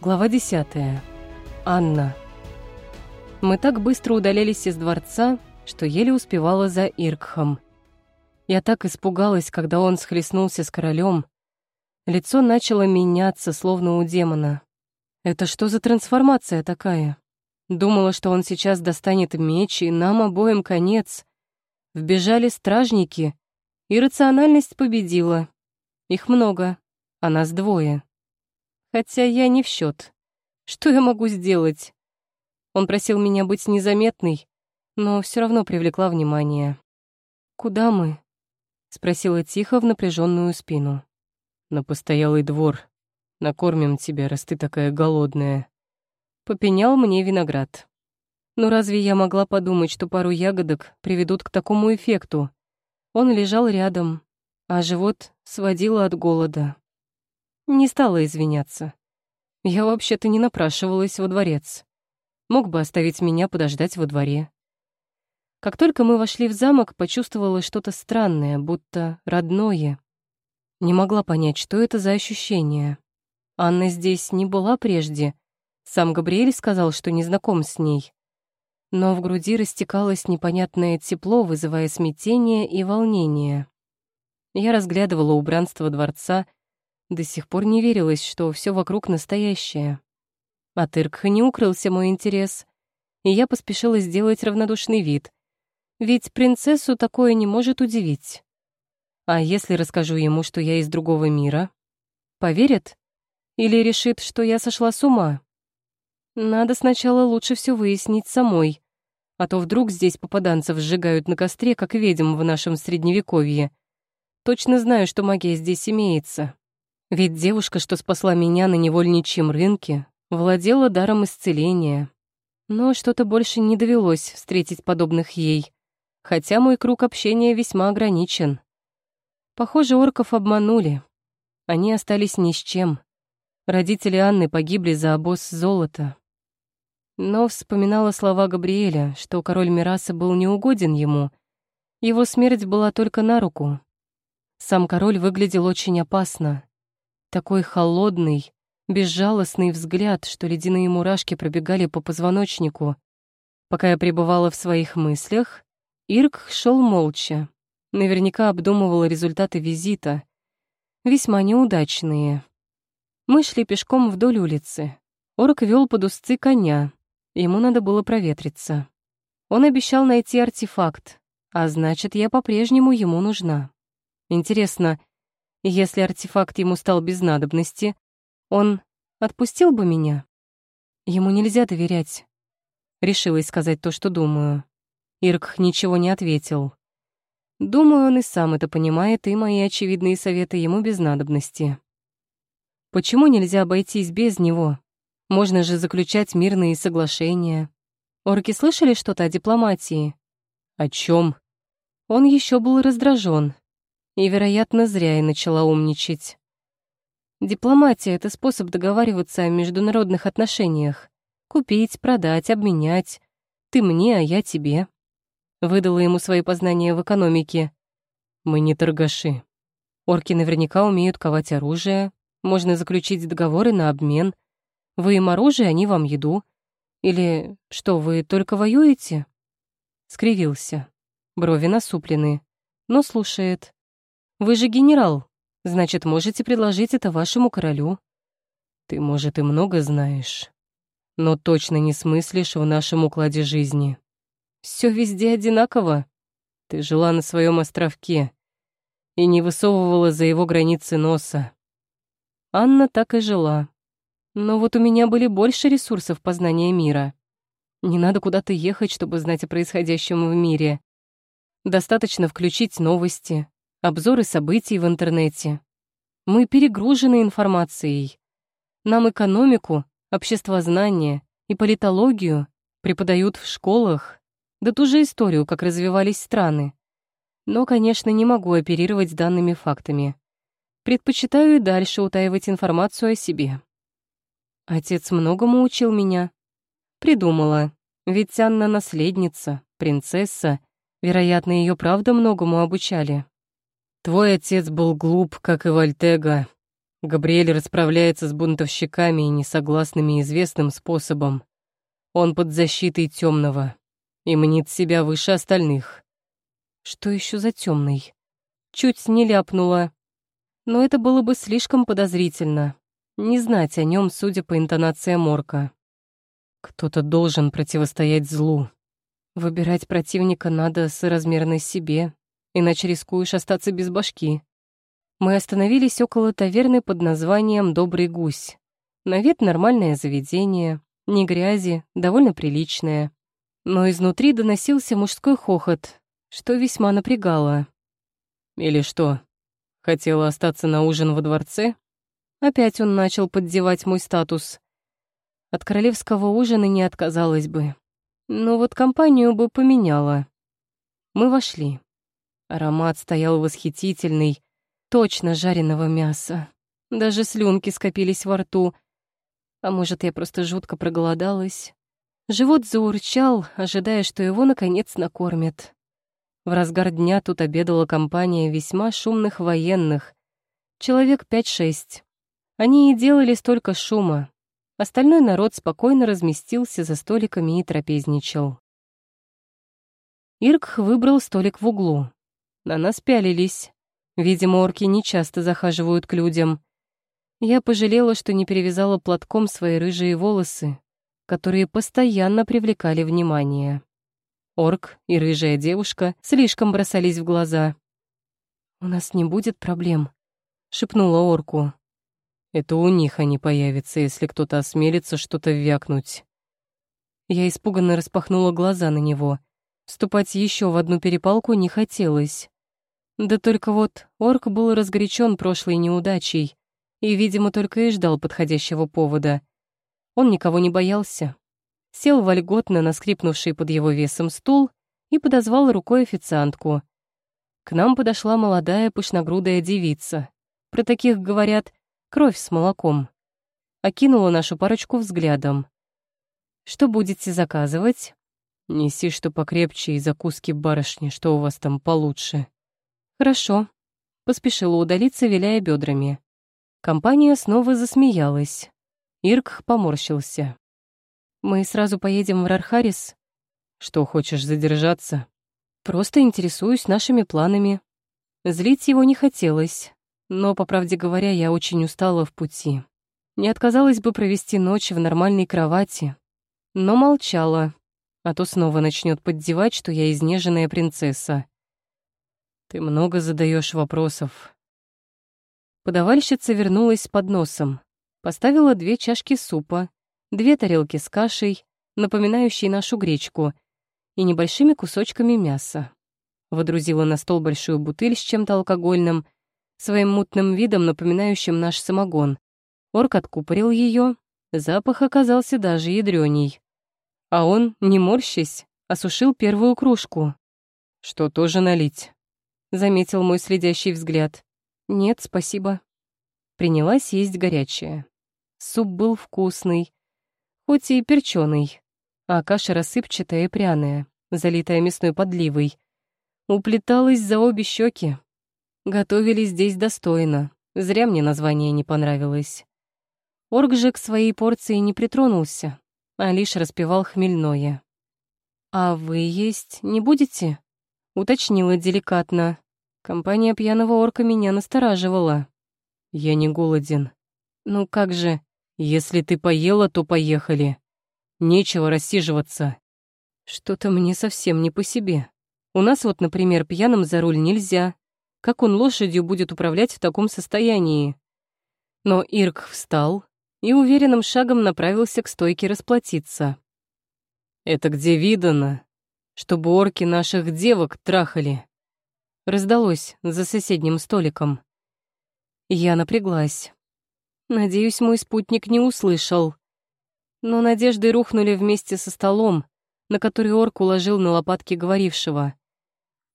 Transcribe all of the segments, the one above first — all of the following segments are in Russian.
Глава 10. Анна. Мы так быстро удалялись из дворца, что еле успевала за Иркхом. Я так испугалась, когда он схлестнулся с королем. Лицо начало меняться, словно у демона. Это что за трансформация такая? Думала, что он сейчас достанет меч, и нам обоим конец. Вбежали стражники, и рациональность победила. Их много, а нас двое. Хотя я не в счет. Что я могу сделать? Он просил меня быть незаметной, но все равно привлекла внимание. «Куда мы?» — спросила тихо в напряженную спину. «На постоялый двор. Накормим тебя, раз ты такая голодная». Попенял мне виноград. Но разве я могла подумать, что пару ягодок приведут к такому эффекту? Он лежал рядом, а живот сводило от голода. Не стала извиняться. Я вообще-то не напрашивалась во дворец. Мог бы оставить меня подождать во дворе. Как только мы вошли в замок, почувствовала что-то странное, будто родное. Не могла понять, что это за ощущение. Анна здесь не была прежде. Сам Габриэль сказал, что не знаком с ней. Но в груди растекалось непонятное тепло, вызывая смятение и волнение. Я разглядывала убранство дворца, до сих пор не верилось, что все вокруг настоящее. От Иркха не укрылся мой интерес, и я поспешила сделать равнодушный вид. Ведь принцессу такое не может удивить. А если расскажу ему, что я из другого мира? Поверит? Или решит, что я сошла с ума? Надо сначала лучше все выяснить самой, а то вдруг здесь попаданцев сжигают на костре, как ведьм в нашем средневековье. Точно знаю, что магия здесь имеется. Ведь девушка, что спасла меня на невольничьем рынке, владела даром исцеления. Но что-то больше не довелось встретить подобных ей, хотя мой круг общения весьма ограничен. Похоже, орков обманули. Они остались ни с чем. Родители Анны погибли за обоз золота. Но вспоминала слова Габриэля, что король Мираса был неугоден ему. Его смерть была только на руку. Сам король выглядел очень опасно, такой холодный, безжалостный взгляд, что ледяные мурашки пробегали по позвоночнику. Пока я пребывала в своих мыслях, Ирк шел молча. Наверняка обдумывал результаты визита. Весьма неудачные. Мы шли пешком вдоль улицы. Орк вел под узцы коня. Ему надо было проветриться. Он обещал найти артефакт, а значит, я по-прежнему ему нужна. Интересно, если артефакт ему стал без надобности, он отпустил бы меня? Ему нельзя доверять. Решилась сказать то, что думаю. Ирк ничего не ответил. Думаю, он и сам это понимает, и мои очевидные советы ему без надобности. Почему нельзя обойтись без него? Можно же заключать мирные соглашения. Орки слышали что-то о дипломатии? О чем? Он еще был раздражен, и, вероятно, зря я начала умничать. Дипломатия — это способ договариваться о международных отношениях. Купить, продать, обменять. Ты мне, а я тебе. Выдала ему свои познания в экономике. Мы не торгаши. Орки наверняка умеют ковать оружие. Можно заключить договоры на обмен. Вы им оружие, они вам еду. Или что, вы только воюете? Скривился. Брови насуплены, но слушает. Вы же генерал, значит, можете предложить это вашему королю. Ты, может, и много знаешь, но точно не смыслишь в нашем укладе жизни. Все везде одинаково. Ты жила на своем островке и не высовывала за его границы носа. Анна так и жила. Но вот у меня были больше ресурсов познания мира. Не надо куда-то ехать, чтобы знать о происходящем в мире. Достаточно включить новости, обзоры событий в интернете. Мы перегружены информацией. Нам экономику, обществознание и политологию преподают в школах, да ту же историю, как развивались страны. Но, конечно, не могу оперировать данными фактами. Предпочитаю и дальше утаивать информацию о себе. Отец многому учил меня. Придумала, ведь Анна наследница, принцесса, вероятно, ее правда многому обучали. Твой отец был глуп, как и Вольтега. Габриэль расправляется с бунтовщиками и несогласными известным способом. Он под защитой темного и мнит себя выше остальных. Что еще за темный? Чуть не ляпнула. Но это было бы слишком подозрительно. Не знать о нем, судя по интонации Морка. Кто-то должен противостоять злу. Выбирать противника надо соразмерно себе, иначе рискуешь остаться без башки. Мы остановились около таверны под названием «Добрый гусь». На вид нормальное заведение, ни грязи, довольно приличное. Но изнутри доносился мужской хохот, что весьма напрягало. «Или что, хотела остаться на ужин во дворце?» Опять он начал поддевать мой статус. От королевского ужина не отказалась бы. Но вот компанию бы поменяла. Мы вошли. Аромат стоял восхитительный, точно жареного мяса. Даже слюнки скопились во рту. А может, я просто жутко проголодалась. Живот заурчал, ожидая, что его, наконец, накормят. В разгар дня тут обедала компания весьма шумных военных. Человек пять-шесть. Они и делали столько шума, Остальной народ спокойно разместился за столиками и трапезничал. Ирк выбрал столик в углу. На нас пялились. Видимо, орки не часто захаживают к людям. Я пожалела, что не перевязала платком свои рыжие волосы, которые постоянно привлекали внимание. Орк и рыжая девушка слишком бросались в глаза. «У нас не будет проблем», — шепнула орку. Это у них они появятся, если кто-то осмелится что-то вякнуть. Я испуганно распахнула глаза на него. Вступать еще в одну перепалку не хотелось. Да только вот орк был разгорячен прошлой неудачей и, видимо, только и ждал подходящего повода. Он никого не боялся. Сел вольготно на скрипнувший под его весом стул и подозвал рукой официантку. К нам подошла молодая пышногрудая девица. Про таких говорят Кровь с молоком. Окинула нашу парочку взглядом. «Что будете заказывать?» «Неси что покрепче и закуски барышни, что у вас там получше». «Хорошо», — поспешила удалиться, виляя бедрами. Компания снова засмеялась. Ирк поморщился. «Мы сразу поедем в Рархарис?» «Что, хочешь задержаться?» «Просто интересуюсь нашими планами». Злить его не хотелось, но, по правде говоря, я очень устала в пути. Не отказалась бы провести ночь в нормальной кровати, но молчала, а то снова начнет поддевать, что я изнеженная принцесса. Ты много задаешь вопросов. Подавальщица вернулась с подносом, поставила две чашки супа, две тарелки с кашей, напоминающей нашу гречку, и небольшими кусочками мяса. Водрузила на стол большую бутыль с чем-то алкогольным своим мутным видом напоминающим наш самогон. Орк откупорил ее, запах оказался даже ядрёней. А он, не морщась, осушил первую кружку. «Что, тоже налить?» — заметил мой следящий взгляд. «Нет, спасибо». Принялась есть горячее. Суп был вкусный, хоть и перченый, а каша рассыпчатая и пряная, залитая мясной подливой. Уплеталась за обе щеки, Готовили здесь достойно. Зря мне название не понравилось. Орг же к своей порции не притронулся, а лишь распевал хмельное. «А вы есть не будете?» — уточнила деликатно. Компания пьяного орка меня настораживала. «Я не голоден». «Ну как же?» «Если ты поела, то поехали. Нечего рассиживаться». Что-то мне совсем не по себе. У нас вот, например, пьяным за руль нельзя, как он лошадью будет управлять в таком состоянии? Но Ирк встал и уверенным шагом направился к стойке расплатиться. «Это где видано? Чтобы орки наших девок трахали?» Раздалось за соседним столиком. Я напряглась. Надеюсь, мой спутник не услышал. Но надежды рухнули вместе со столом, на который орк уложил на лопатки говорившего.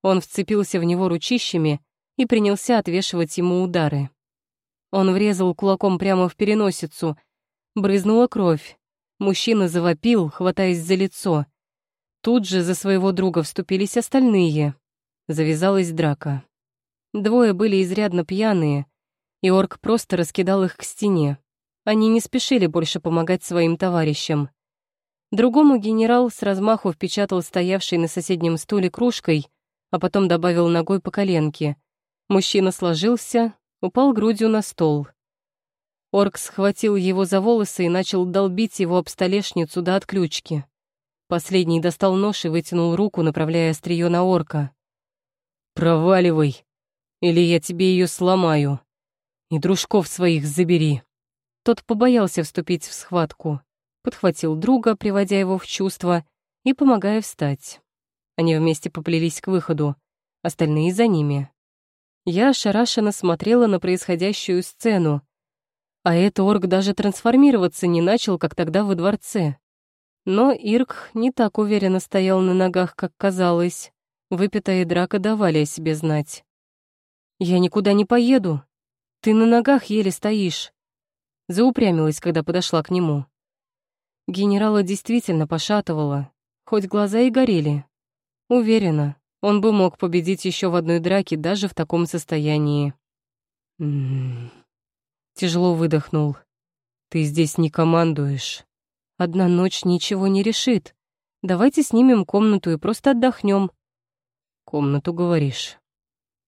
Он вцепился в него ручищами и принялся отвешивать ему удары. Он врезал кулаком прямо в переносицу. Брызнула кровь. Мужчина завопил, хватаясь за лицо. Тут же за своего друга вступились остальные. Завязалась драка. Двое были изрядно пьяные, и орк просто раскидал их к стене. Они не спешили больше помогать своим товарищам. Другому генерал с размаху впечатал стоявший на соседнем стуле кружкой, а потом добавил ногой по коленке. Мужчина сложился, упал грудью на стол. Орк схватил его за волосы и начал долбить его об столешницу до отключки. Последний достал нож и вытянул руку, направляя острие на орка. «Проваливай, или я тебе ее сломаю. И дружков своих забери». Тот побоялся вступить в схватку, подхватил друга, приводя его в чувство и помогая встать. Они вместе поплелись к выходу, остальные за ними. Я ошарашенно смотрела на происходящую сцену, а этот орк даже трансформироваться не начал, как тогда во дворце. Но Ирк не так уверенно стоял на ногах, как казалось. Выпитая драка давали о себе знать. «Я никуда не поеду. Ты на ногах еле стоишь», — заупрямилась, когда подошла к нему. Генерала действительно пошатывало, хоть глаза и горели. Уверена, он бы мог победить еще в одной драке даже в таком состоянии. М -м -м. Тяжело выдохнул. «Ты здесь не командуешь. Одна ночь ничего не решит. Давайте снимем комнату и просто отдохнем. «Комнату, говоришь?»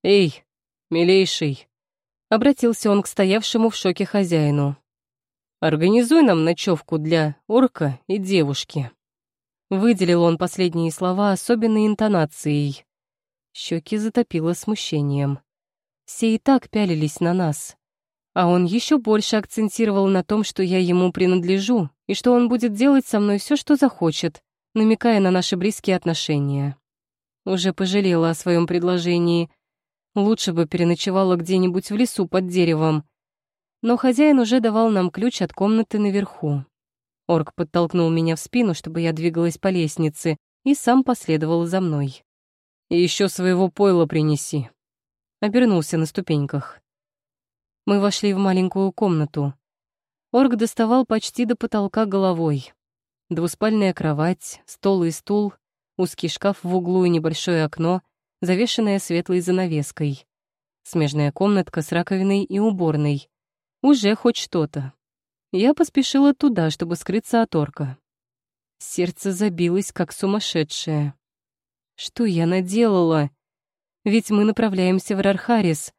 «Эй, милейший!» Обратился он к стоявшему в шоке хозяину. «Организуй нам ночевку для орка и девушки». Выделил он последние слова особенной интонацией. Щеки затопило смущением. Все и так пялились на нас а он еще больше акцентировал на том, что я ему принадлежу и что он будет делать со мной все, что захочет, намекая на наши близкие отношения. Уже пожалела о своем предложении. Лучше бы переночевала где-нибудь в лесу под деревом. Но хозяин уже давал нам ключ от комнаты наверху. Орк подтолкнул меня в спину, чтобы я двигалась по лестнице, и сам последовал за мной. «И еще своего пойла принеси», — обернулся на ступеньках. Мы вошли в маленькую комнату. Орг доставал почти до потолка головой. Двуспальная кровать, стол и стул, узкий шкаф в углу и небольшое окно, завешенное светлой занавеской. Смежная комнатка с раковиной и уборной. Уже хоть что-то. Я поспешила туда, чтобы скрыться от орка. Сердце забилось, как сумасшедшее. Что я наделала? Ведь мы направляемся в Рархарис,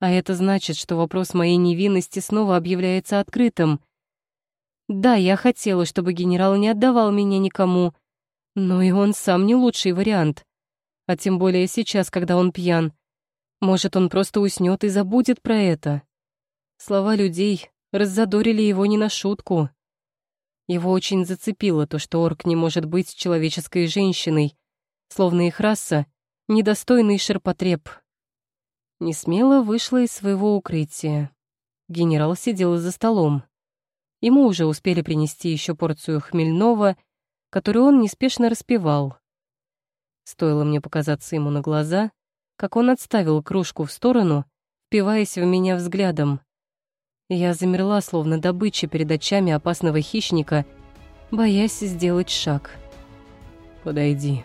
а это значит, что вопрос моей невинности снова объявляется открытым. Да, я хотела, чтобы генерал не отдавал меня никому, но и он сам не лучший вариант. А тем более сейчас, когда он пьян. Может, он просто уснет и забудет про это. Слова людей раззадорили его не на шутку. Его очень зацепило то, что орк не может быть человеческой женщиной, словно их раса — недостойный ширпотреб, Несмело вышла из своего укрытия. Генерал сидел за столом. Ему уже успели принести еще порцию хмельного, которую он неспешно распевал. Стоило мне показаться ему на глаза, как он отставил кружку в сторону, впиваясь в меня взглядом. Я замерла, словно добыча перед очами опасного хищника, боясь сделать шаг. «Подойди»,